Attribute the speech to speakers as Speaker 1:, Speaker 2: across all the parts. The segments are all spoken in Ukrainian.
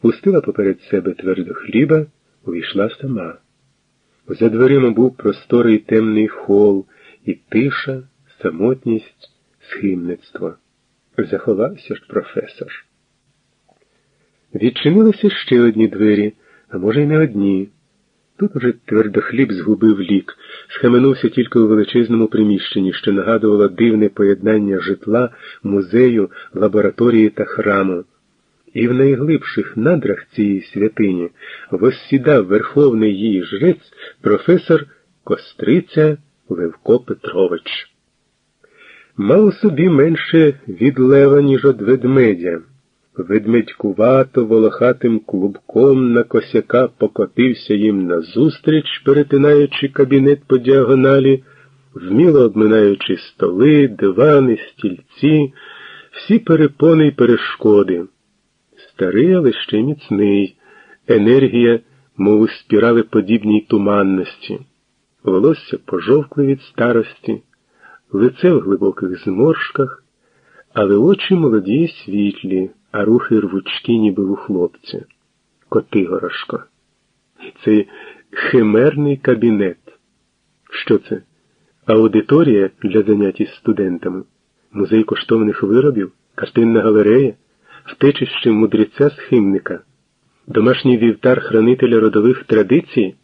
Speaker 1: пустила поперед себе твердо хліба, увійшла сама. За дверима був просторий темний хол і тиша, самотність, схимництво. Заховався ж професор. Відчинилися ще одні двері, а може й не одні. Тут уже твердохліб згубив лік, схаменувся тільки у величезному приміщенні, що нагадувало дивне поєднання житла, музею, лабораторії та храму. І в найглибших надрах цієї святині воссідав верховний її жрець професор Костриця Левко Петрович. Мав собі менше від лева, ніж од ведмедя. Ведмедькувато волохатим клубком на косяка покотився їм назустріч, перетинаючи кабінет по діагоналі, вміло обминаючи столи, дивани, стільці, всі перепони й перешкоди. Старий, але ще міцний, енергія, мов у спірали подібній туманності, волосся пожовкле від старості, лице в глибоких зморшках, але очі молоді й світлі а рухи рвучкі, ніби у хлопця. Котигорошко. Це химерний кабінет. Що це? Аудиторія для занять із студентами, музей коштовних виробів, картинна галерея, втечище мудреця схимника, домашній вівтар хранителя родових традицій,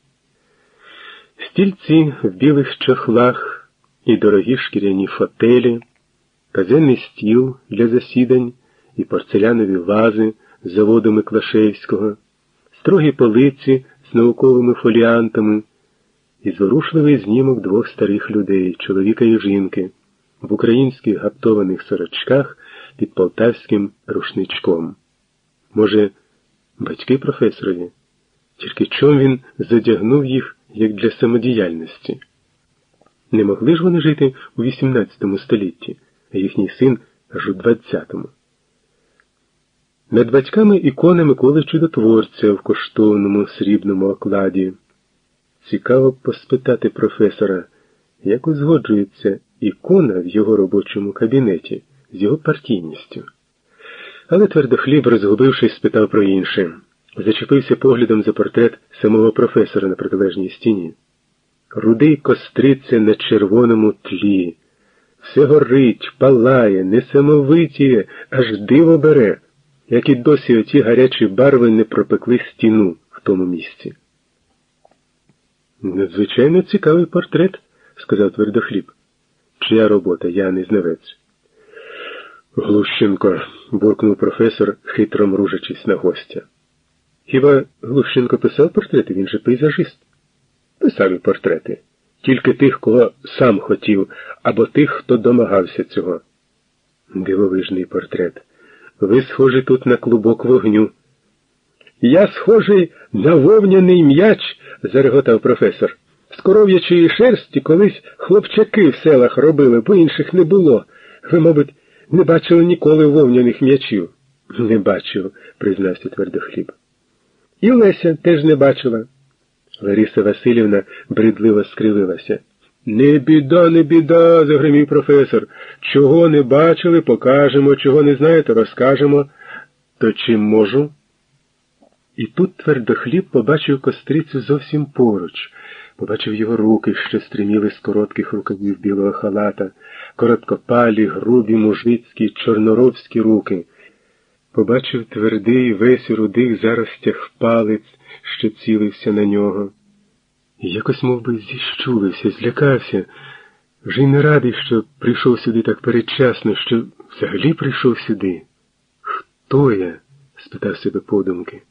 Speaker 1: стільці в білих чохлах і дорогі шкіряні фотелі, казенний стіл для засідань і порцелянові вази з заводами Клашевського, строгі полиці з науковими фоліантами і зворушливий знімок двох старих людей, чоловіка і жінки, в українських гаптованих сорочках під полтавським рушничком. Може, батьки професорові? Тільки чом він задягнув їх як для самодіяльності? Не могли ж вони жити у XVIII столітті, а їхній син аж у XX. Над батьками ікона Миколи Чудотворця в коштовному срібному окладі. Цікаво поспитати професора, як узгоджується ікона в його робочому кабінеті з його партійністю. Але твердохліб, розгубившись, спитав про інше. Зачепився поглядом за портрет самого професора на протилежній стіні. Рудий костриться на червоному тлі. Все горить, палає, несамовитіє, аж диво бере як і досі оті гарячі барви не пропекли стіну в тому місці. Надзвичайно цікавий портрет, сказав твердохліб. Чия робота, я не знавець. Глущенко, буркнув професор, хитро мружачись на гостя. Хіба Глущенко писав портрети? Він же пейзажист. Писав і портрети. Тільки тих, кого сам хотів, або тих, хто домагався цього. Дивовижний портрет. Ви схожі тут на клубок вогню. Я схожий на вовняний м'яч, зареготав професор. З коров'ячої шерсті колись хлопчаки в селах робили, бо інших не було. Ви, мабуть, не бачили ніколи вовняних м'ячів. Не бачив, признався твердохліб. І Леся теж не бачила. Лариса Васильівна бредливо скривилася. Не біда, не біда, загримів професор. Чого не бачили, покажемо, чого не знаєте, розкажемо. То чим можу? І тут твердохліб побачив кострицю зовсім поруч, побачив його руки, що стриміли з коротких рукавів білого халата, короткопалі, грубі, мужицькі, чорноровські руки. Побачив твердий весь у рудих заростях палець, що цілився на нього. І якось мов би, зіщулився, злякався. Вже й не радий, що прийшов сюди так передчасно, що взагалі прийшов сюди. Хто я? спитав себе подумки.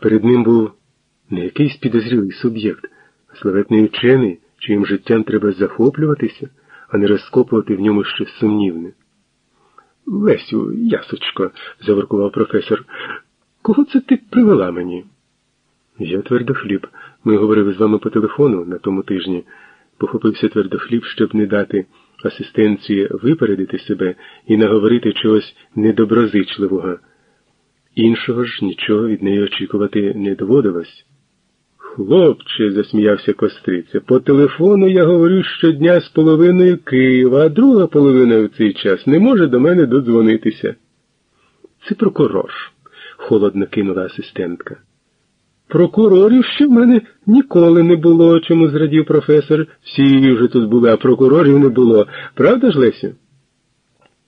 Speaker 1: Перед ним був не якийсь підозрілий суб'єкт, славетний учений, чиїм життям треба захоплюватися, а не розкопувати в ньому щось сумнівне. Лесю, ясочко, заворкував професор, кого це ти привела мені? Я твердохліб. Ми говорили з вами по телефону на тому тижні. Похопився твердохліб, щоб не дати асистенції випередити себе і наговорити чогось недоброзичливого. Іншого ж нічого від неї очікувати не доводилось. Хлопче, засміявся костриця, по телефону я говорю щодня з половиною Києва, а друга половина в цей час не може до мене додзвонитися. Це прокурор. холодно кинула асистентка. Прокурорів ще в мене ніколи не було, чому зрадів професор. Всі вже тут були, а прокурорів не було. Правда ж, Лесю?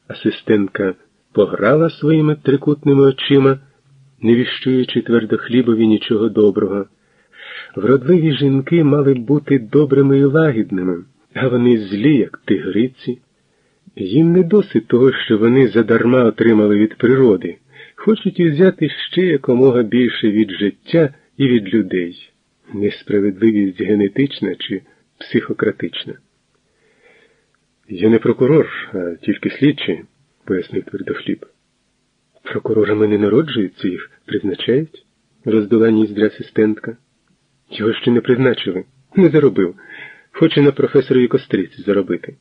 Speaker 1: Асистентка пограла своїми трикутними очима, не віщуючи твердохлібові нічого доброго. Вродливі жінки мали б бути добрими і лагідними, а вони злі, як тигриці. Їм не досить того, що вони задарма отримали від природи, хочуть взяти ще якомога більше від життя і від людей. Несправедливість генетична чи психократична. Я не прокурор, а тільки слідчий, пояснив твердохліб. Прокурорами не народжуються, їх призначають, роздала ніздря асистентка. Його ще не призначили, не заробив. Хоче на професорові костриці заробити.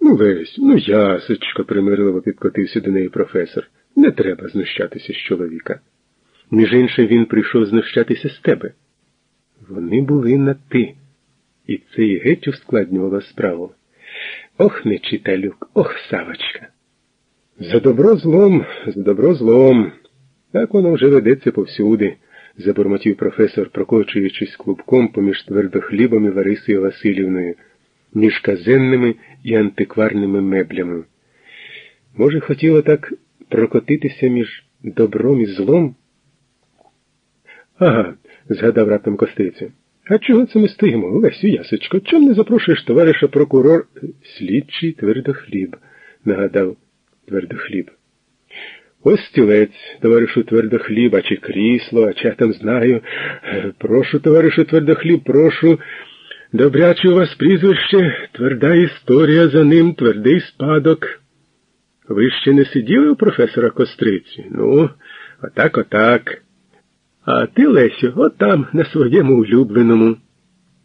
Speaker 1: Ну, весь, ну ясочка, примирливо підкотився до неї професор. Не треба знущатися з чоловіка. Між іншим він прийшов знущатися з тебе. Вони були на ти, і це й геть ускладнювало справу. Ох, не читалюк, ох, Савочка. За добро злом, за добро злом. Так воно вже ведеться повсюди, забормотів професор, прокочуючись клубком поміж твердохлібом і Ларисою Васильівною, між казенними і антикварними меблями. Може, хотіло так прокотитися між добром і злом? Ага, згадав раптом Костиця. А чого це ми стоїмо? Лесю Ясочко, чом не запрошуєш товариша прокурор слідчий твердохліб, нагадав твердохліб. Ось стілець, товаришу твердохліб, а чи крісло, а чи я там знаю. Прошу, товаришу твердохліб, прошу. Добряче у вас прізвище, тверда історія за ним, твердий спадок. Ви ще не сиділи у професора Костриці? Ну, отак, отак. А ти, Лесю, отам, на своєму улюбленому.